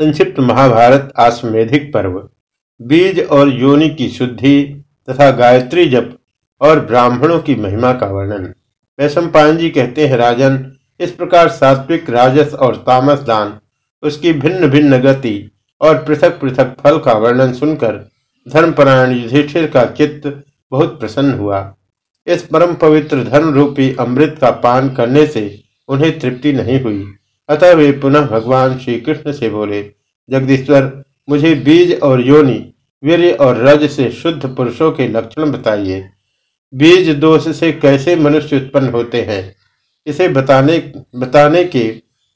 संक्षिप्त महाभारत आश्वेधिक पर्व। बीज और योनि की शुद्धि तथा गायत्री जप और ब्राह्मणों की महिमा का वर्णन। वैशम जी कहते हैं, राजन, इस प्रकार सात्विक राजस और तामस दान, उसकी भिन्न भिन्न गति और पृथक पृथक फल का वर्णन सुनकर धर्मपरायण युधिष्ठिर का चित्त बहुत प्रसन्न हुआ। इस परम पवित्र धर्म रूपी अमृत का पान करने से उन्हें तृप्ति नहीं हुई। अतः वे पुनः भगवान श्री कृष्ण से बोले, जगदीश्वर, मुझे बीज और योनि वीर और रज से शुद्ध पुरुषों के लक्षण बताइए। बीज दोष से कैसे मनुष्य उत्पन्न होते हैं? इसे बताने बताने के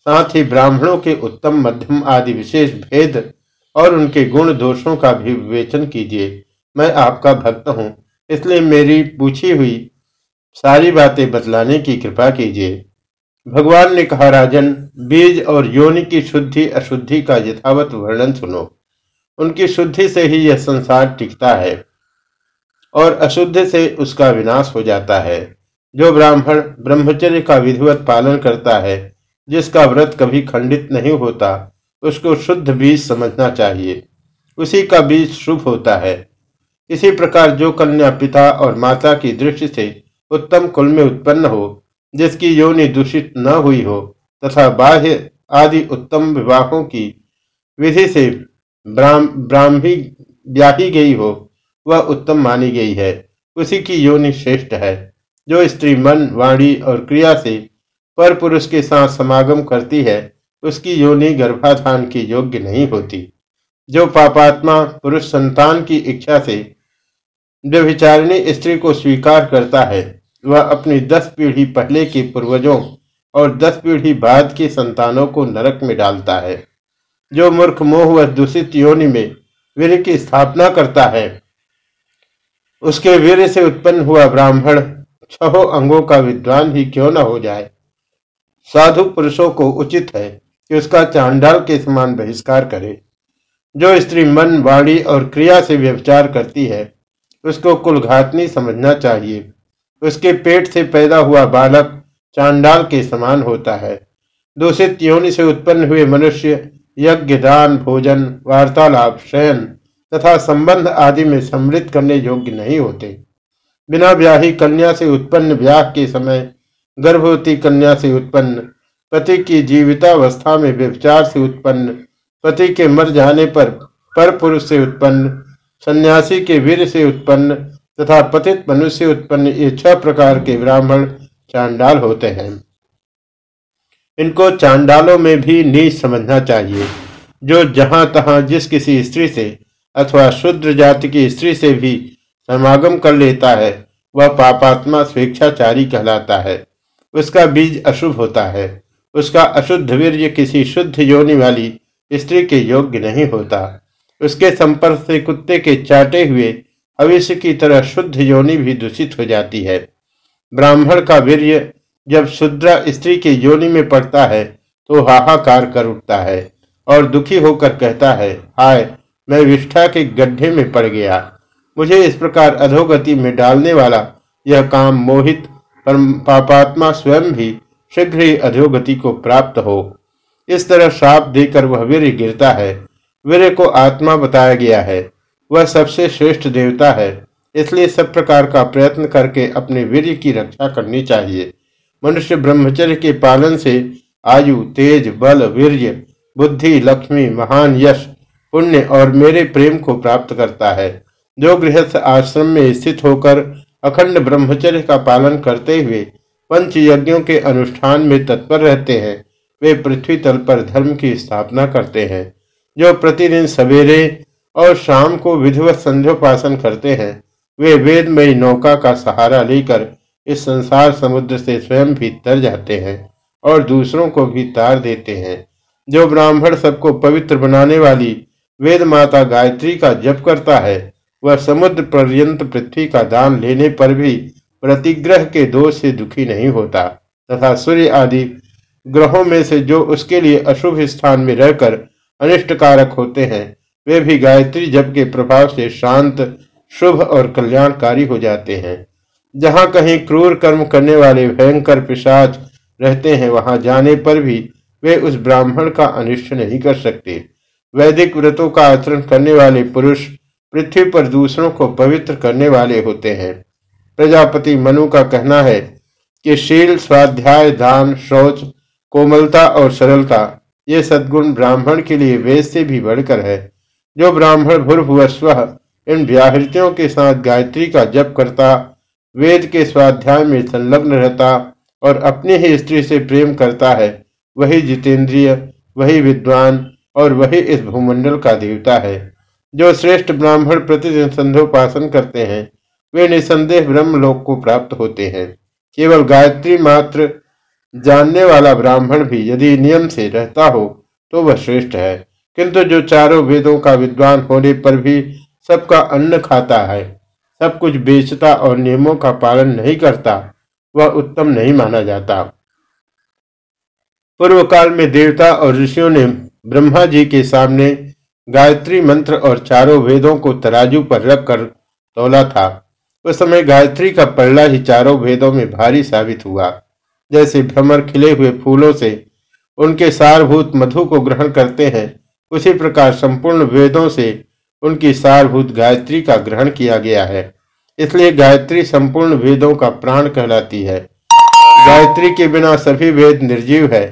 साथ ही ब्राह्मणों के उत्तम, मध्यम आदि विशेष भेद और उनके गुण दोषों का भी विवेचन कीजिए। मैं आपका भक्त हूँ, इसलिए मेरी पूछी हुई सारी बातें बतलाने की कृपा कीजिए। भगवान ने कहा, राजन, बीज और योनि की शुद्धि अशुद्धि का यथावत वर्णन सुनो। उनकी शुद्धि से ही यह संसार टिकता है और अशुद्ध से उसका विनाश हो जाता है। जो ब्राह्मण ब्रह्मचर्य का विधिवत पालन करता है, जिसका व्रत कभी खंडित नहीं होता, उसको शुद्ध बीज समझना चाहिए। उसी का बीज शुभ होता है। इसी प्रकार जो कन्या पिता और माता की दृष्टि से उत्तम कुल में उत्पन्न हो जिसकी योनि दूषित न हुई हो, तथा बाह्य आदि उत्तम विवाहों की विधि से ब्राह्मी ब्याही गई हो, वह उत्तम मानी गई है। उसी की योनि श्रेष्ठ है, जो स्त्री मन, वाणी और क्रिया से पर पुरुष के साथ समागम करती है, उसकी योनि गर्भाधान की योग्य नहीं होती। जो पापात्मा पुरुष संतान की इच्छा से व्यभिचारिणी स्त्री को स्वीकार करता है वह अपनी दस पीढ़ी पहले के पूर्वजों और दस पीढ़ी बाद की संतानों को नरक में डालता है। जो मूर्ख मोह व दूषित योनि में वीर की स्थापना करता है, उसके वीर से उत्पन्न हुआ ब्राह्मण छहो अंगों का विद्वान ही क्यों न हो जाए? साधु पुरुषों को उचित है कि उसका चांडाल के समान बहिष्कार करे। जो स्त्री मन, वाणी और क्रिया से व्यवचार करती है, उसको कुलघातनी समझना चाहिए। उसके पेट से पैदा हुआ बालक चांडाल के समान होता है। दूषित योनि से उत्पन्न हुए मनुष्य, यज्ञ, दान, भोजन, वार्तालाप, शयन तथा संबंध आदि में समृद्ध करने योग्य नहीं होते। बिना ब्याही कन्या से उत्पन्न ब्याह के समय गर्भवती कन्या से उत्पन्न, पति की जीवितावस्था में व्यवचार से उत्पन्न, पति के मर जाने पर पर पुरुष से उत्पन्न, सन्यासी के वीर से उत्पन्न तथा पतित मनुष्य उत्पन्न ये छह प्रकार के ब्राह्मण चांडाल होते हैं। इनको चांडालों में भी नीच समझना चाहिए, जो जहाँ तहां जिस किसी स्त्री से अथवा शुद्र जाति की स्त्री से भी समागम कर लेता है, वह पापात्मा स्वेच्छाचारी कहलाता है। उसका बीज अशुभ होता है। उसका अशुद्ध वीर्य किसी शुद्ध योनि वाली स्त्री के योग्य नहीं होता। उसके संपर्क से कुत्ते के चाटे हुए भविष्य की तरह शुद्ध योनि भी दूषित हो जाती है। ब्राह्मण का वीर्य जब शुद्रा स्त्री के योनि में पड़ता है तो हाहाकार कर उठता है और दुखी होकर कहता है, हाय, मैं विष्ठा के गड्ढे में पड़ गया। मुझे इस प्रकार अधोगति में डालने वाला यह काम मोहित पापात्मा स्वयं भी शीघ्र ही अधोगति को प्राप्त हो। इस तरह श्राप देकर वह वीर गिरता है। वीर को आत्मा बताया गया है। वह सबसे श्रेष्ठ देवता है। इसलिए सब प्रकार का प्रयत्न करके अपने वीर की रक्षा करनी चाहिए। मनुष्य ब्रह्मचर्य के पालन से आयु, तेज, बल, वीर्य, बुद्धि, लक्ष्मी, महान यश, पुण्य और मेरे प्रेम को प्राप्त करता है। जो गृहस्थ आश्रम में स्थित होकर अखंड ब्रह्मचर्य का पालन करते हुए पंच यज्ञों के अनुष्ठान में तत्पर रहते हैं। वे पृथ्वी तल पर धर्म की स्थापना करते हैं। जो प्रतिदिन सवेरे और शाम को विधिवत संध्योपासन करते हैं। वे वेदमयी नौका का सहारा लेकर इस संसार समुद्र से स्वयं भी तर जाते हैं और दूसरों को भी तार देते हैं। जो ब्राह्मण सबको पवित्र बनाने वाली वेद माता गायत्री का जप करता है, वह समुद्र पर्यंत पृथ्वी का दान लेने पर भी प्रतिग्रह के दोष से दुखी नहीं होता तथा सूर्य आदि ग्रहों में से जो उसके लिए अशुभ स्थान में रहकर अनिष्ट कारक होते हैं वे भी गायत्री जप के प्रभाव से शांत, शुभ और कल्याणकारी हो जाते हैं। जहाँ कहीं क्रूर कर्म करने वाले भयंकर पिशाच रहते हैं, वहाँ जाने पर भी वे उस ब्राह्मण का अनिष्ट नहीं कर सकते। वैदिक व्रतों का आचरण करने वाले पुरुष पृथ्वी पर दूसरों को पवित्र करने वाले होते हैं। प्रजापति मनु का कहना है कि शील, स्वाध्याय, दान, शौच, कोमलता और सरलता, ये सद्गुण ब्राह्मण के लिए वेद से भी बढ़कर है। जो ब्राह्मण भूर्भुवस्व इन व्याहृतियों के साथ गायत्री का जप करता, वेद के स्वाध्याय में संलग्न रहता और अपनी ही स्त्री से प्रेम करता है, वही जितेंद्रिय, वही विद्वान और वही इस भूमंडल का देवता है। जो श्रेष्ठ ब्राह्मण प्रतिदिन संध्योपासन करते हैं, वे निसंदेह ब्रह्म लोक को प्राप्त होते हैं। केवल गायत्री मात्र जानने वाला ब्राह्मण भी यदि नियम से रहता हो तो वह श्रेष्ठ है। किंतु जो चारों वेदों का विद्वान होने पर भी सबका अन्न खाता है, सब कुछ बेचता और नियमों का पालन नहीं करता, वह उत्तम नहीं माना जाता। पूर्व काल में देवता और ऋषियों ने ब्रह्मा जी के सामने गायत्री मंत्र और चारों वेदों को तराजू पर रखकर तोला था। उस समय गायत्री का पल्ला ही चारों वेदों में भारी साबित हुआ। जैसे भ्रमर खिले हुए फूलों से उनके सारभूत मधु को ग्रहण करते हैं उसी प्रकार संपूर्ण वेदों से उनकी सारभूत गायत्री का ग्रहण किया गया है। इसलिए गायत्री संपूर्ण वेदों का प्राण कहलाती है। गायत्री के बिना सभी वेद निर्जीव है।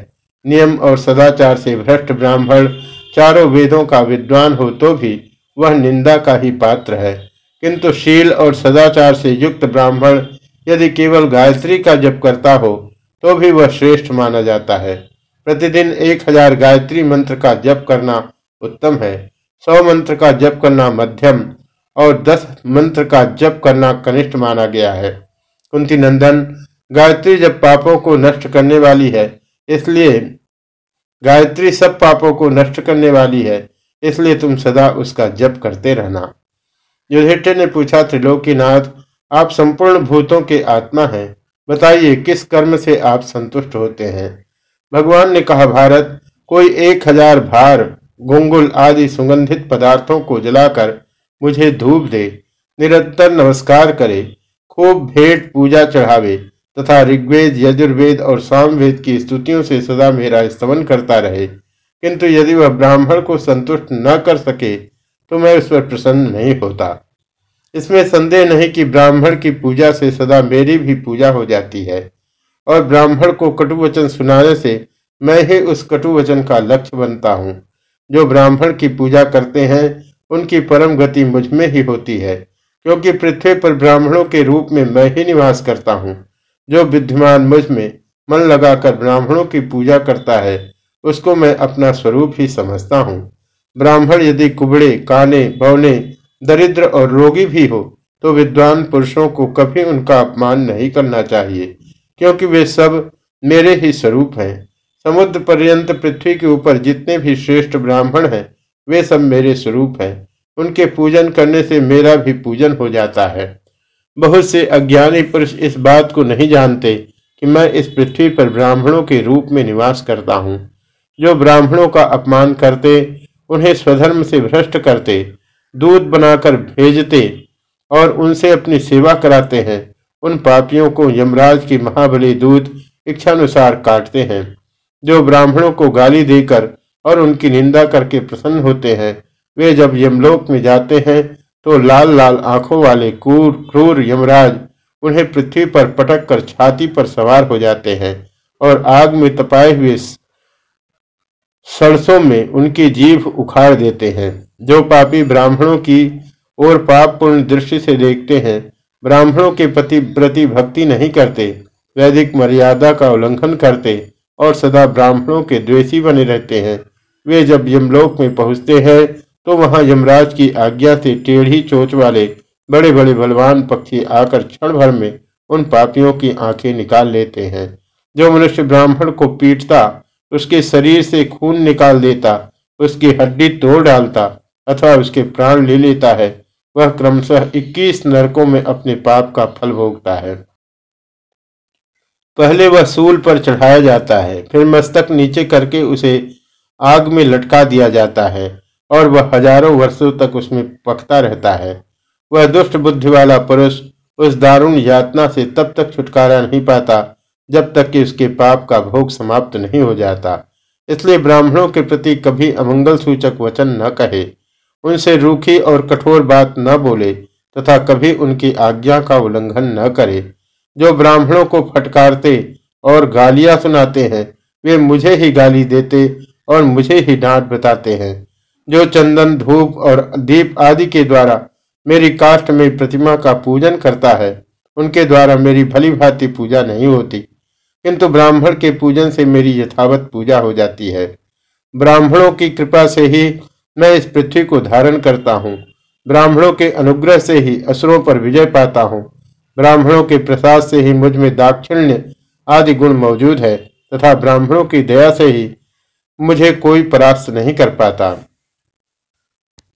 नियम और सदाचार से भ्रष्ट ब्राह्मण चारों वेदों का विद्वान हो तो भी वह निंदा का ही पात्र है। किंतु शील और सदाचार से युक्त ब्राह्मण यदि केवल गायत्री का जप करता हो तो भी वह श्रेष्ठ माना जाता है। प्रतिदिन एक हज़ार गायत्री मंत्र का जप करना उत्तम है। सौ मंत्र का जप करना मध्यम और दस मंत्र का जप करना कनिष्ठ माना गया है। कुंती नंदन, गायत्री जब पापों को नष्ट करने वाली है, इसलिए गायत्री सब पापों को नष्ट करने वाली है, इसलिए तुम सदा उसका जप करते रहना। युधिष्ठिर ने पूछा, त्रिलोकीनाथ, आप संपूर्ण भूतों के आत्मा हैं। बताइए, किस कर्म से आप संतुष्ट होते हैं? भगवान ने कहा, भारत, कोई एक हज़ार भार, गुंगुल आदि सुगंधित पदार्थों को जलाकर मुझे धूप दे, निरंतर नमस्कार करे, खूब भेंट पूजा चढ़ावे, तथा ऋग्वेद, यजुर्वेद और सामवेद की स्तुतियों से सदा मेरा स्तमन करता रहे। किंतु यदि वह ब्राह्मण को संतुष्ट न कर सके तो मैं उस पर प्रसन्न नहीं होता। इसमें संदेह नहीं कि ब्राह्मण की पूजा से सदा मेरी भी पूजा हो जाती है। और ब्राह्मण को कटुवचन सुनाने से मैं ही उस कटुवचन का लक्ष्य बनता हूँ। जो ब्राह्मण की पूजा करते हैं, उनकी परम गति मुझमें ही होती है, क्योंकि पृथ्वी पर ब्राह्मणों के रूप में मैं ही निवास करता हूँ। जो विद्यमान मुझमें मन लगाकर ब्राह्मणों की पूजा करता है, उसको मैं अपना स्वरूप ही समझता हूँ। ब्राह्मण यदि कुबड़े, काने, बौने, दरिद्र और रोगी भी हो तो विद्वान पुरुषों को कभी उनका अपमान नहीं करना चाहिए। क्योंकि वे सब मेरे ही स्वरूप हैं। समुद्र पर्यंत पृथ्वी के ऊपर जितने भी श्रेष्ठ ब्राह्मण हैं, वे सब मेरे स्वरूप हैं। उनके पूजन करने से मेरा भी पूजन हो जाता है। बहुत से अज्ञानी पुरुष इस बात को नहीं जानते कि मैं इस पृथ्वी पर ब्राह्मणों के रूप में निवास करता हूँ। जो ब्राह्मणों का अपमान करते, उन्हें स्वधर्म से भ्रष्ट करते, दूध बनाकर भेजते और उनसे अपनी सेवा कराते हैं उन पापियों को यमराज की महाबली दूत इच्छानुसार काटते हैं, जो ब्राह्मणों को गाली देकर और उनकी निंदा करके प्रसन्न होते हैं। वे जब यमलोक में जाते हैं तो लाल लाल आँखों वाले क्रूर क्रूर यमराज उन्हें पृथ्वी पर पटक कर छाती पर सवार हो जाते हैं और आग में तपाए हुए सरसों में उनकी जीभ उखाड़ देते हैं, जो पापी ब्राह्मणों की और पाप पूर्ण दृष्टि से देखते हैं। ब्राह्मणों के प्रति प्रति भक्ति नहीं करते, वैदिक मर्यादा का उल्लंघन करते और सदा ब्राह्मणों के द्वेषी बने रहते हैं। वे जब यमलोक में पहुँचते हैं तो वहाँ यमराज की आज्ञा से टेढ़ी चोच वाले बड़े बड़े बलवान पक्षी आकर क्षण भर में उन पापियों की आँखें निकाल लेते हैं। जो मनुष्य ब्राह्मण को पीटता, उसके शरीर से खून निकाल देता, उसकी हड्डी तोड़ डालता अथवा उसके प्राण ले लेता है वह क्रमशः 21 नरकों में अपने पाप का फल भोगता है। पहले वह सूल पर चढ़ाया जाता है, फिर मस्तक नीचे करके उसे आग में लटका दिया जाता है और वह हज़ारों वर्षों तक उसमें पकता रहता है। वह दुष्ट बुद्धि वाला पुरुष उस दारुण यातना से तब तक छुटकारा नहीं पाता जब तक कि उसके पाप का भोग समाप्त नहीं हो जाता। इसलिए ब्राह्मणों के प्रति कभी अमंगल सूचक वचन न कहे। उनसे रूखी और कठोर बात न बोले तथा कभी उनकी आज्ञा का उल्लंघन न करे। जो ब्राह्मणों को फटकारते और गालियाँ सुनाते हैं, वे मुझे ही गाली देते और मुझे ही डांट बताते हैं। जो चंदन, धूप और दीप आदि के द्वारा मेरी काष्ट में प्रतिमा का पूजन करता है, उनके द्वारा मेरी भली भांति पूजा नहीं होती। किंतु ब्राह्मण के पूजन से मेरी यथावत पूजा हो जाती है। ब्राह्मणों की कृपा से ही मैं इस पृथ्वी को धारण करता हूँ। ब्राह्मणों के अनुग्रह से ही असुरों पर विजय पाता हूँ। ब्राह्मणों के प्रसाद से ही मुझमें दाक्षिण्य आदि गुण मौजूद है तथा ब्राह्मणों की दया से ही मुझे कोई परास्त नहीं कर पाता।